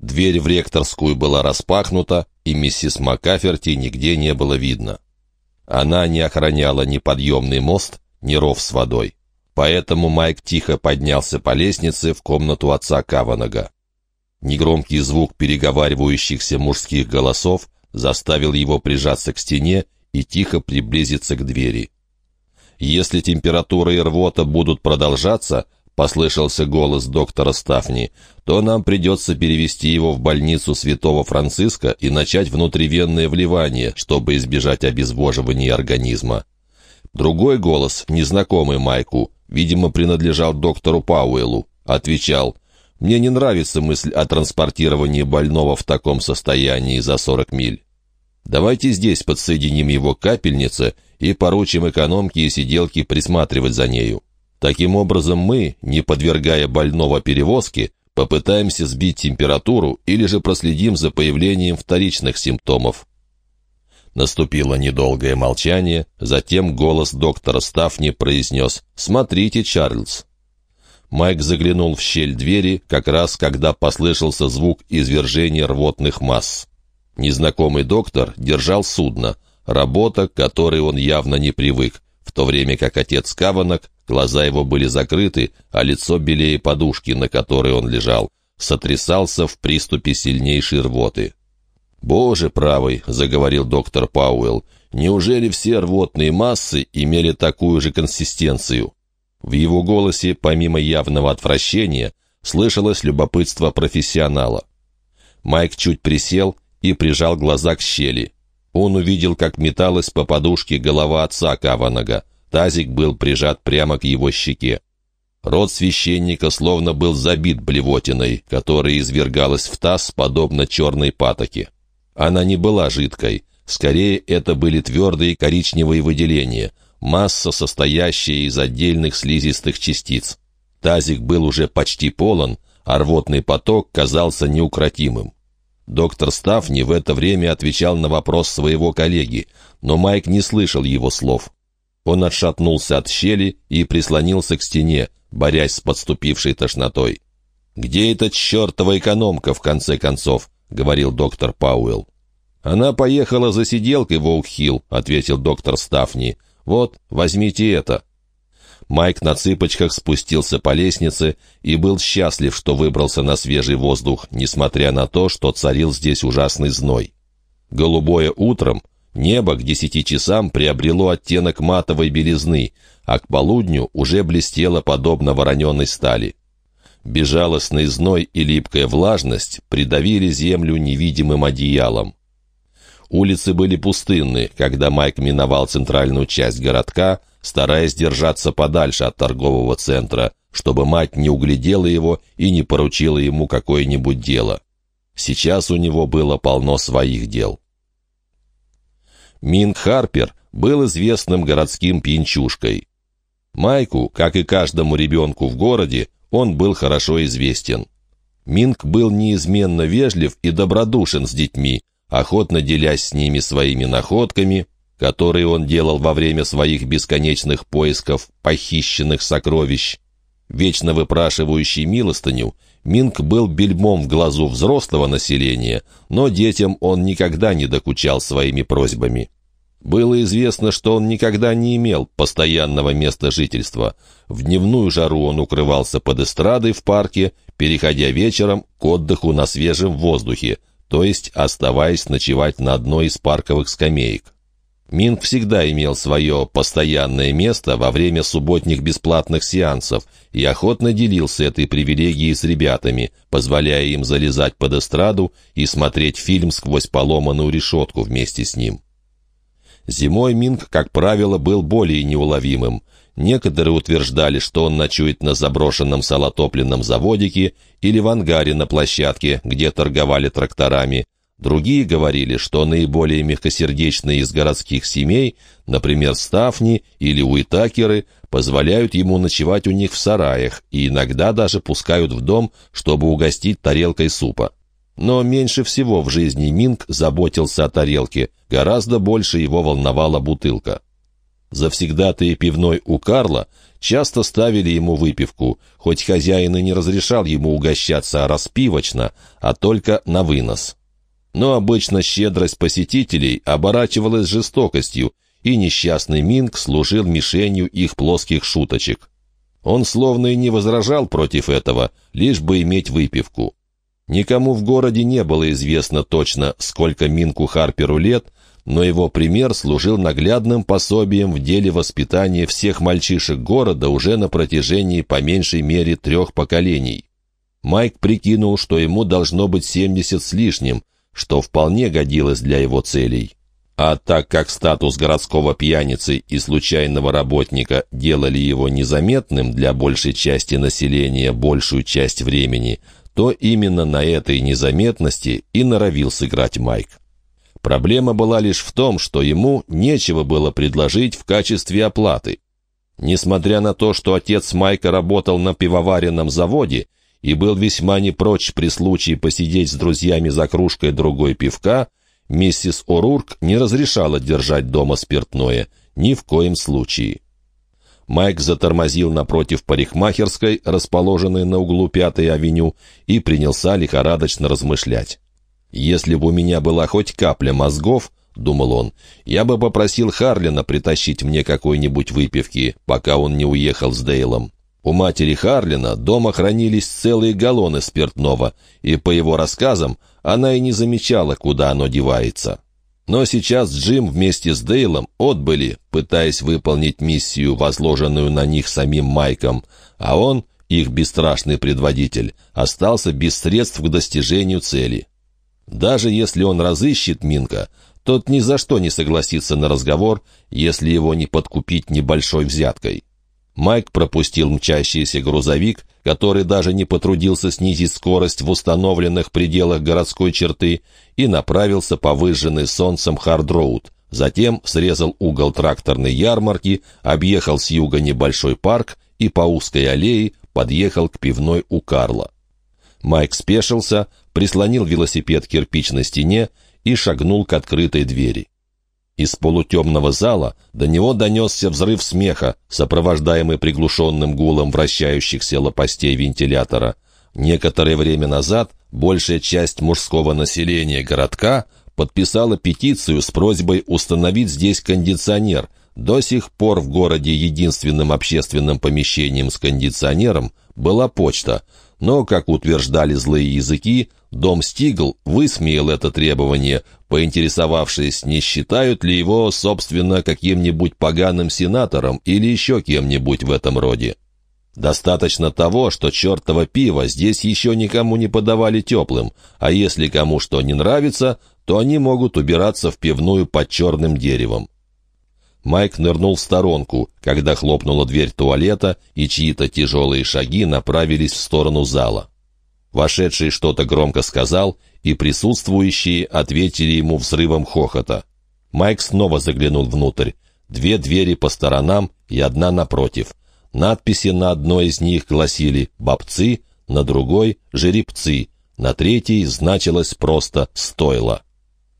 Дверь в ректорскую была распахнута, и миссис Макаферти нигде не было видно. Она не охраняла ни подъемный мост, ни ров с водой. Поэтому Майк тихо поднялся по лестнице в комнату отца Каванага. Негромкий звук переговаривающихся мужских голосов заставил его прижаться к стене и тихо приблизиться к двери. Если температура и рвота будут продолжаться, послышался голос доктора Стафни, то нам придется перевести его в больницу Святого Франциска и начать внутривенное вливание, чтобы избежать обезвоживания организма. Другой голос, незнакомый Майку, видимо, принадлежал доктору Пауэллу, отвечал «Мне не нравится мысль о транспортировании больного в таком состоянии за 40 миль. Давайте здесь подсоединим его к капельнице и поручим экономке и сиделке присматривать за нею. Таким образом мы, не подвергая больного перевозке, попытаемся сбить температуру или же проследим за появлением вторичных симптомов. Наступило недолгое молчание, затем голос доктора Стафни произнес «Смотрите, Чарльз». Майк заглянул в щель двери, как раз когда послышался звук извержения рвотных масс. Незнакомый доктор держал судно, работа, к которой он явно не привык, в то время как отец Каванок Глаза его были закрыты, а лицо белее подушки, на которой он лежал, сотрясался в приступе сильнейшей рвоты. «Боже правый!» — заговорил доктор Пауэлл. «Неужели все рвотные массы имели такую же консистенцию?» В его голосе, помимо явного отвращения, слышалось любопытство профессионала. Майк чуть присел и прижал глаза к щели. Он увидел, как металась по подушке голова отца Каванага. Тазик был прижат прямо к его щеке. Рот священника словно был забит блевотиной, которая извергалась в таз, подобно черной патоке. Она не была жидкой, скорее это были твердые коричневые выделения, масса, состоящая из отдельных слизистых частиц. Тазик был уже почти полон, а рвотный поток казался неукротимым. Доктор Стафни в это время отвечал на вопрос своего коллеги, но Майк не слышал его слов. Он отшатнулся от щели и прислонился к стене, борясь с подступившей тошнотой. «Где эта чертова экономка, в конце концов?» — говорил доктор Пауэлл. «Она поехала за сиделкой в Оукхилл», — ответил доктор Стафни. «Вот, возьмите это». Майк на цыпочках спустился по лестнице и был счастлив, что выбрался на свежий воздух, несмотря на то, что царил здесь ужасный зной. Голубое утром Небо к десяти часам приобрело оттенок матовой белизны, а к полудню уже блестело подобно вороненой стали. Безжалостный зной и липкая влажность придавили землю невидимым одеялом. Улицы были пустынны, когда Майк миновал центральную часть городка, стараясь держаться подальше от торгового центра, чтобы мать не углядела его и не поручила ему какое-нибудь дело. Сейчас у него было полно своих дел. Минг Харпер был известным городским пьянчушкой. Майку, как и каждому ребенку в городе, он был хорошо известен. Минг был неизменно вежлив и добродушен с детьми, охотно делясь с ними своими находками, которые он делал во время своих бесконечных поисков похищенных сокровищ. Вечно выпрашивающий милостыню, Минг был бельмом в глазу взрослого населения, но детям он никогда не докучал своими просьбами. Было известно, что он никогда не имел постоянного места жительства. В дневную жару он укрывался под эстрадой в парке, переходя вечером к отдыху на свежем воздухе, то есть оставаясь ночевать на одной из парковых скамеек. Минг всегда имел свое постоянное место во время субботних бесплатных сеансов и охотно делился этой привилегией с ребятами, позволяя им залезать под эстраду и смотреть фильм сквозь поломанную решетку вместе с ним. Зимой Минг, как правило, был более неуловимым. Некоторые утверждали, что он ночует на заброшенном салотопленном заводике или в ангаре на площадке, где торговали тракторами, Другие говорили, что наиболее мягкосердечные из городских семей, например, Стафни или Уитакеры, позволяют ему ночевать у них в сараях и иногда даже пускают в дом, чтобы угостить тарелкой супа. Но меньше всего в жизни Минг заботился о тарелке, гораздо больше его волновала бутылка. Завсегдатые пивной у Карла часто ставили ему выпивку, хоть хозяин и не разрешал ему угощаться распивочно, а только на вынос. Но обычно щедрость посетителей оборачивалась жестокостью, и несчастный Минг служил мишенью их плоских шуточек. Он словно и не возражал против этого, лишь бы иметь выпивку. Никому в городе не было известно точно, сколько Минку Харперу лет, но его пример служил наглядным пособием в деле воспитания всех мальчишек города уже на протяжении по меньшей мере трех поколений. Майк прикинул, что ему должно быть 70 с лишним, что вполне годилось для его целей. А так как статус городского пьяницы и случайного работника делали его незаметным для большей части населения большую часть времени, то именно на этой незаметности и норовил сыграть Майк. Проблема была лишь в том, что ему нечего было предложить в качестве оплаты. Несмотря на то, что отец Майка работал на пивоваренном заводе и был весьма не прочь при случае посидеть с друзьями за кружкой другой пивка, миссис О'Рурк не разрешала держать дома спиртное, ни в коем случае. Майк затормозил напротив парикмахерской, расположенной на углу Пятой авеню, и принялся лихорадочно размышлять. «Если бы у меня была хоть капля мозгов, — думал он, — я бы попросил Харлина притащить мне какой-нибудь выпивки, пока он не уехал с Дейлом. У матери Харлина дома хранились целые галлоны спиртного, и, по его рассказам, она и не замечала, куда оно девается. Но сейчас Джим вместе с Дейлом отбыли, пытаясь выполнить миссию, возложенную на них самим Майком, а он, их бесстрашный предводитель, остался без средств к достижению цели. Даже если он разыщет Минка, тот ни за что не согласится на разговор, если его не подкупить небольшой взяткой. Майк пропустил мчащийся грузовик, который даже не потрудился снизить скорость в установленных пределах городской черты, и направился по выжженной солнцем Хард-Роуд. Затем срезал угол тракторной ярмарки, объехал с юга небольшой парк и по узкой аллее подъехал к пивной у Карла. Майк спешился, прислонил велосипед к кирпичной стене и шагнул к открытой двери. Из полутемного зала до него донесся взрыв смеха, сопровождаемый приглушенным гулом вращающихся лопастей вентилятора. Некоторое время назад большая часть мужского населения городка подписала петицию с просьбой установить здесь кондиционер. До сих пор в городе единственным общественным помещением с кондиционером была почта — но, как утверждали злые языки, дом Стигл высмеял это требование, поинтересовавшись, не считают ли его, собственно, каким-нибудь поганым сенатором или еще кем-нибудь в этом роде. Достаточно того, что чертово пиво здесь еще никому не подавали теплым, а если кому что не нравится, то они могут убираться в пивную под черным деревом. Майк нырнул в сторонку, когда хлопнула дверь туалета, и чьи-то тяжелые шаги направились в сторону зала. Вошедший что-то громко сказал, и присутствующие ответили ему взрывом хохота. Майк снова заглянул внутрь. Две двери по сторонам и одна напротив. Надписи на одной из них гласили «Бобцы», на другой — «Жеребцы», на третьей значилось просто «Стойло».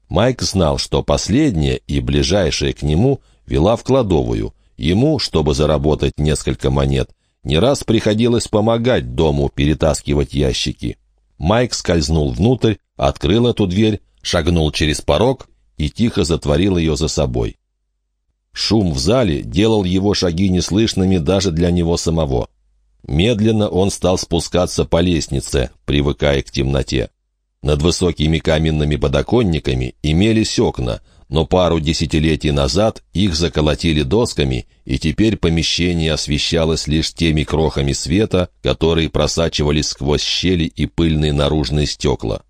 Майк знал, что последнее и ближайшее к нему вела в кладовую. Ему, чтобы заработать несколько монет, не раз приходилось помогать дому перетаскивать ящики. Майк скользнул внутрь, открыл эту дверь, шагнул через порог и тихо затворил ее за собой. Шум в зале делал его шаги неслышными даже для него самого. Медленно он стал спускаться по лестнице, привыкая к темноте. Над высокими каменными подоконниками имелись окна, но пару десятилетий назад их заколотили досками, и теперь помещение освещалось лишь теми крохами света, которые просачивались сквозь щели и пыльные наружные стекла.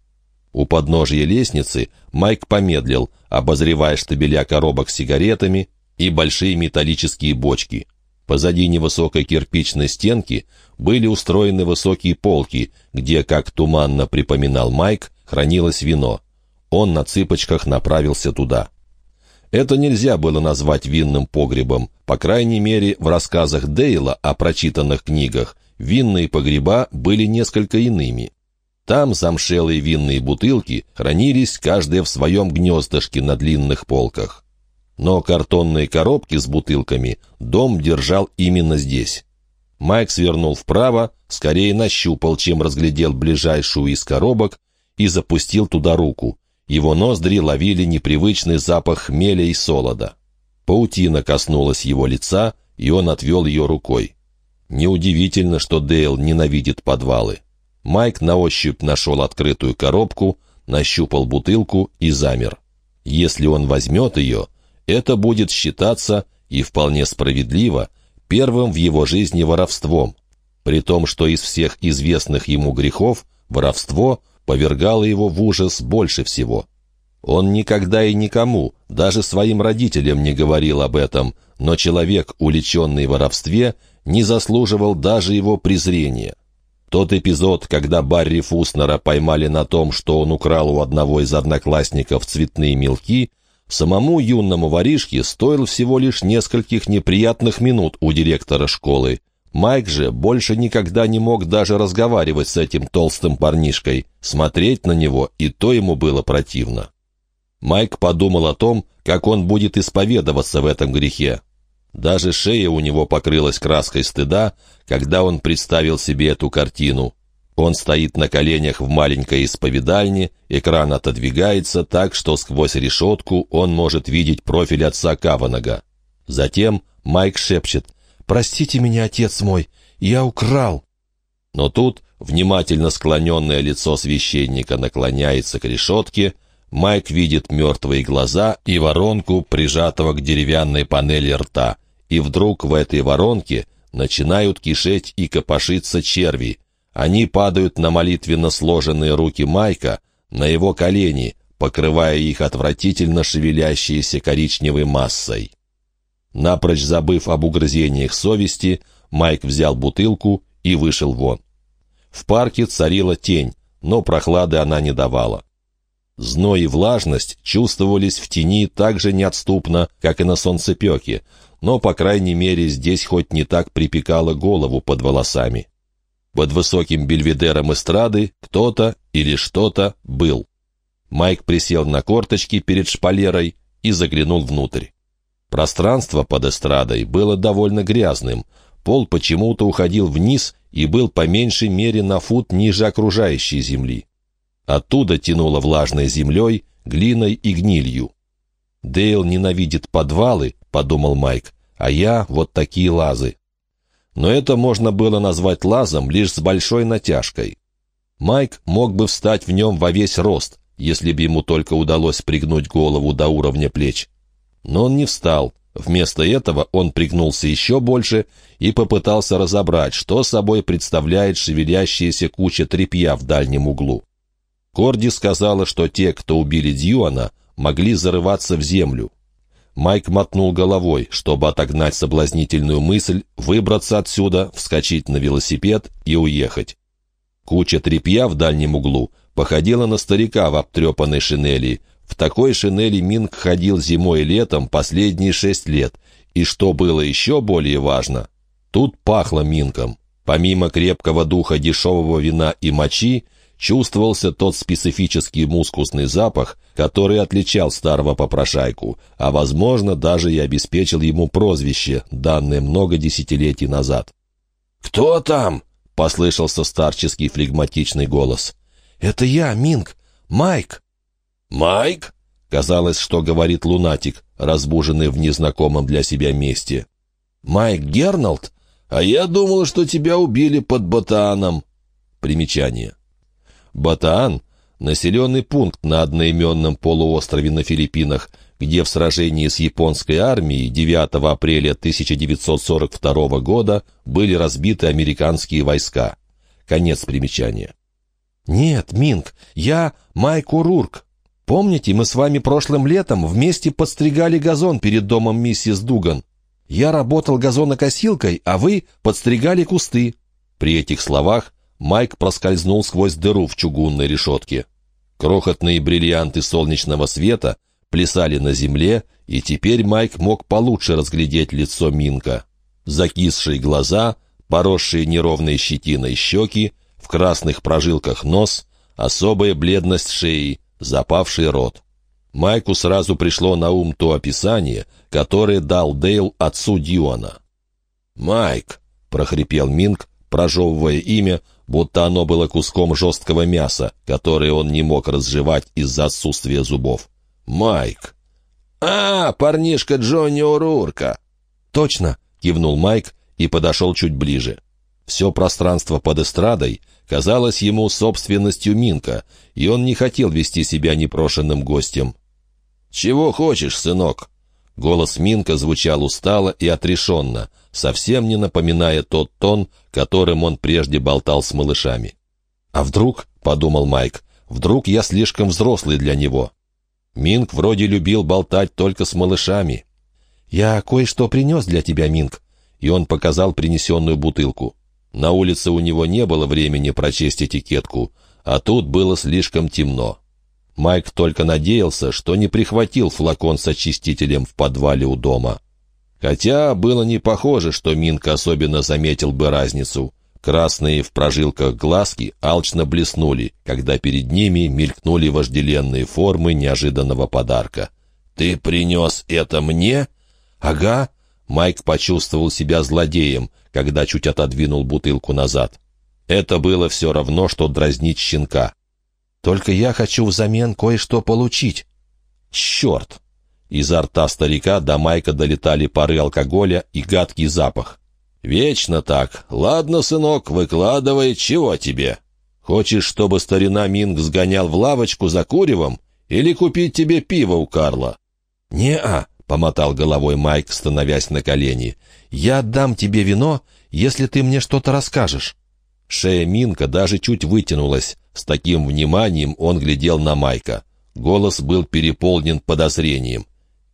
У подножия лестницы Майк помедлил, обозревая штабеля коробок с сигаретами и большие металлические бочки. Позади невысокой кирпичной стенки были устроены высокие полки, где, как туманно припоминал Майк, хранилось вино. Он на цыпочках направился туда. Это нельзя было назвать винным погребом. По крайней мере, в рассказах Дейла о прочитанных книгах винные погреба были несколько иными. Там замшелые винные бутылки хранились каждая в своем гнездышке на длинных полках. но картонные коробки с бутылками дом держал именно здесь. Майк свернул вправо, скорее нащупал, чем разглядел ближайшую из коробок, и запустил туда руку. Его ноздри ловили непривычный запах хмеля и солода. Паутина коснулась его лица, и он отвел ее рукой. Неудивительно, что Дейл ненавидит подвалы. Майк на ощупь нашел открытую коробку, нащупал бутылку и замер. Если он возьмет ее, это будет считаться, и вполне справедливо, первым в его жизни воровством, при том, что из всех известных ему грехов воровство повергало его в ужас больше всего. Он никогда и никому, даже своим родителям не говорил об этом, но человек, уличенный в воровстве, не заслуживал даже его презрения. Тот эпизод, когда Барри Фуснера поймали на том, что он украл у одного из одноклассников цветные мелки, самому юному воришке стоил всего лишь нескольких неприятных минут у директора школы. Майк же больше никогда не мог даже разговаривать с этим толстым парнишкой. Смотреть на него и то ему было противно. Майк подумал о том, как он будет исповедоваться в этом грехе. Даже шея у него покрылась краской стыда, когда он представил себе эту картину. Он стоит на коленях в маленькой исповедальне, экран отодвигается так, что сквозь решетку он может видеть профиль отца Каванага. Затем Майк шепчет «Простите меня, отец мой, я украл». Но тут внимательно склоненное лицо священника наклоняется к решетке, Майк видит мертвые глаза и воронку, прижатого к деревянной панели рта. И вдруг в этой воронке начинают кишеть и копошиться черви. Они падают на молитвенно сложенные руки Майка, на его колени, покрывая их отвратительно шевелящейся коричневой массой. Напрочь забыв об угрызениях совести, Майк взял бутылку и вышел вон. В парке царила тень, но прохлады она не давала. Зной и влажность чувствовались в тени так же неотступно, как и на солнцепеке, но, по крайней мере, здесь хоть не так припекало голову под волосами. Под высоким бельведером эстрады кто-то или что-то был. Майк присел на корточки перед шпалерой и заглянул внутрь. Пространство под эстрадой было довольно грязным, пол почему-то уходил вниз и был по меньшей мере на фут ниже окружающей земли. Оттуда тянуло влажной землей, глиной и гнилью. «Дейл ненавидит подвалы», — подумал Майк, «а я вот такие лазы». Но это можно было назвать лазом лишь с большой натяжкой. Майк мог бы встать в нем во весь рост, если бы ему только удалось пригнуть голову до уровня плеч. Но он не встал. Вместо этого он пригнулся еще больше и попытался разобрать, что собой представляет шевелящаяся куча тряпья в дальнем углу. Корди сказала, что те, кто убили Дьюана, могли зарываться в землю. Майк мотнул головой, чтобы отогнать соблазнительную мысль, выбраться отсюда, вскочить на велосипед и уехать. Куча тряпья в дальнем углу походила на старика в обтрепанной шинели. В такой шинели Минг ходил зимой и летом последние шесть лет. И что было еще более важно, тут пахло Минком. Помимо крепкого духа дешевого вина и мочи, чувствовался тот специфический мускусный запах, который отличал старого попрошайку, а, возможно, даже и обеспечил ему прозвище, данное много десятилетий назад. «Кто там?» — послышался старческий флегматичный голос. «Это я, Минг. Майк». «Майк?» — казалось, что говорит лунатик, разбуженный в незнакомом для себя месте. «Майк Гернолд? А я думал, что тебя убили под Ботаном». Примечание. Батаан — населенный пункт на одноименном полуострове на Филиппинах, где в сражении с японской армией 9 апреля 1942 года были разбиты американские войска. Конец примечания. «Нет, Минг, я Майк Урурк. Помните, мы с вами прошлым летом вместе подстригали газон перед домом миссис Дуган? Я работал газонокосилкой, а вы подстригали кусты». При этих словах Майк проскользнул сквозь дыру в чугунной решетке. Крохотные бриллианты солнечного света плясали на земле, и теперь Майк мог получше разглядеть лицо Минка. Закисшие глаза, поросшие неровной щетиной щеки, в красных прожилках нос, особая бледность шеи, запавший рот. Майку сразу пришло на ум то описание, которое дал Дейл отцу Диона. «Майк!» — прохрипел Минг, прожевывая имя, будто оно было куском жесткого мяса, которое он не мог разжевать из-за отсутствия зубов. «Майк!» «А, парнишка Джонни Урурка!» «Точно!» — кивнул Майк и подошел чуть ближе. Все пространство под эстрадой казалось ему собственностью Минка, и он не хотел вести себя непрошенным гостем. «Чего хочешь, сынок?» Голос Минка звучал устало и отрешенно, совсем не напоминая тот тон, которым он прежде болтал с малышами. «А вдруг, — подумал Майк, — вдруг я слишком взрослый для него?» Минк вроде любил болтать только с малышами. «Я кое-что принес для тебя, Минк», и он показал принесенную бутылку. На улице у него не было времени прочесть этикетку, а тут было слишком темно. Майк только надеялся, что не прихватил флакон с очистителем в подвале у дома. Хотя было не похоже, что Минк особенно заметил бы разницу. Красные в прожилках глазки алчно блеснули, когда перед ними мелькнули вожделенные формы неожиданного подарка. «Ты принес это мне?» «Ага», Майк почувствовал себя злодеем, когда чуть отодвинул бутылку назад. Это было все равно, что дразнить щенка. «Только я хочу взамен кое-что получить». «Черт!» Изо рта старика до Майка долетали пары алкоголя и гадкий запах. «Вечно так. Ладно, сынок, выкладывай, чего тебе? Хочешь, чтобы старина Минг сгонял в лавочку за куревом? Или купить тебе пиво у Карла?» «Не-а», помотал головой Майк, становясь на колени. «Я отдам тебе вино, если ты мне что-то расскажешь». Шея Минка даже чуть вытянулась. С таким вниманием он глядел на Майка. Голос был переполнен подозрением.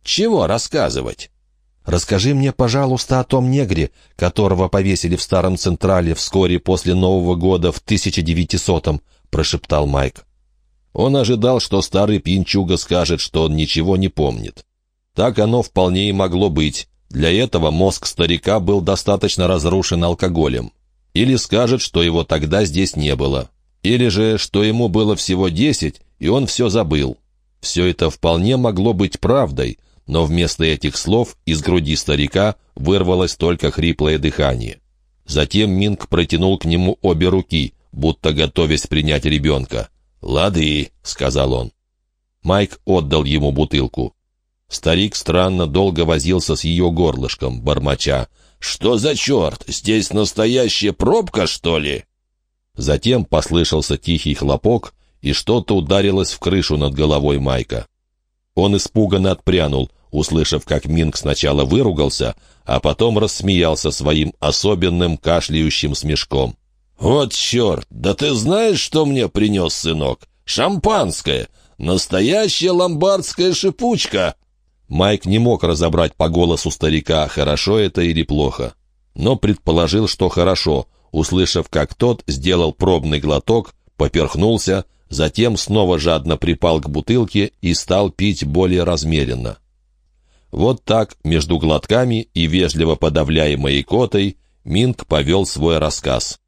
«Чего рассказывать?» «Расскажи мне, пожалуйста, о том негре, которого повесили в Старом Централе вскоре после Нового года в 1900-м», — прошептал Майк. Он ожидал, что старый пинчуга скажет, что он ничего не помнит. Так оно вполне и могло быть. Для этого мозг старика был достаточно разрушен алкоголем. Или скажет, что его тогда здесь не было. Или же, что ему было всего десять, и он все забыл. Все это вполне могло быть правдой, но вместо этих слов из груди старика вырвалось только хриплое дыхание. Затем Минг протянул к нему обе руки, будто готовясь принять ребенка. «Лады», — сказал он. Майк отдал ему бутылку. Старик странно долго возился с ее горлышком, бормоча. «Что за черт? Здесь настоящая пробка, что ли?» Затем послышался тихий хлопок, и что-то ударилось в крышу над головой Майка. Он испуганно отпрянул, услышав, как Минг сначала выругался, а потом рассмеялся своим особенным кашляющим смешком. «Вот черт! Да ты знаешь, что мне принес сынок? Шампанское! Настоящая ломбардская шипучка!» Майк не мог разобрать по голосу старика, хорошо это или плохо. Но предположил, что хорошо, услышав, как тот сделал пробный глоток, поперхнулся, затем снова жадно припал к бутылке и стал пить более размеренно. Вот так, между глотками и вежливо подавляемой икотой, Минг повел свой рассказ.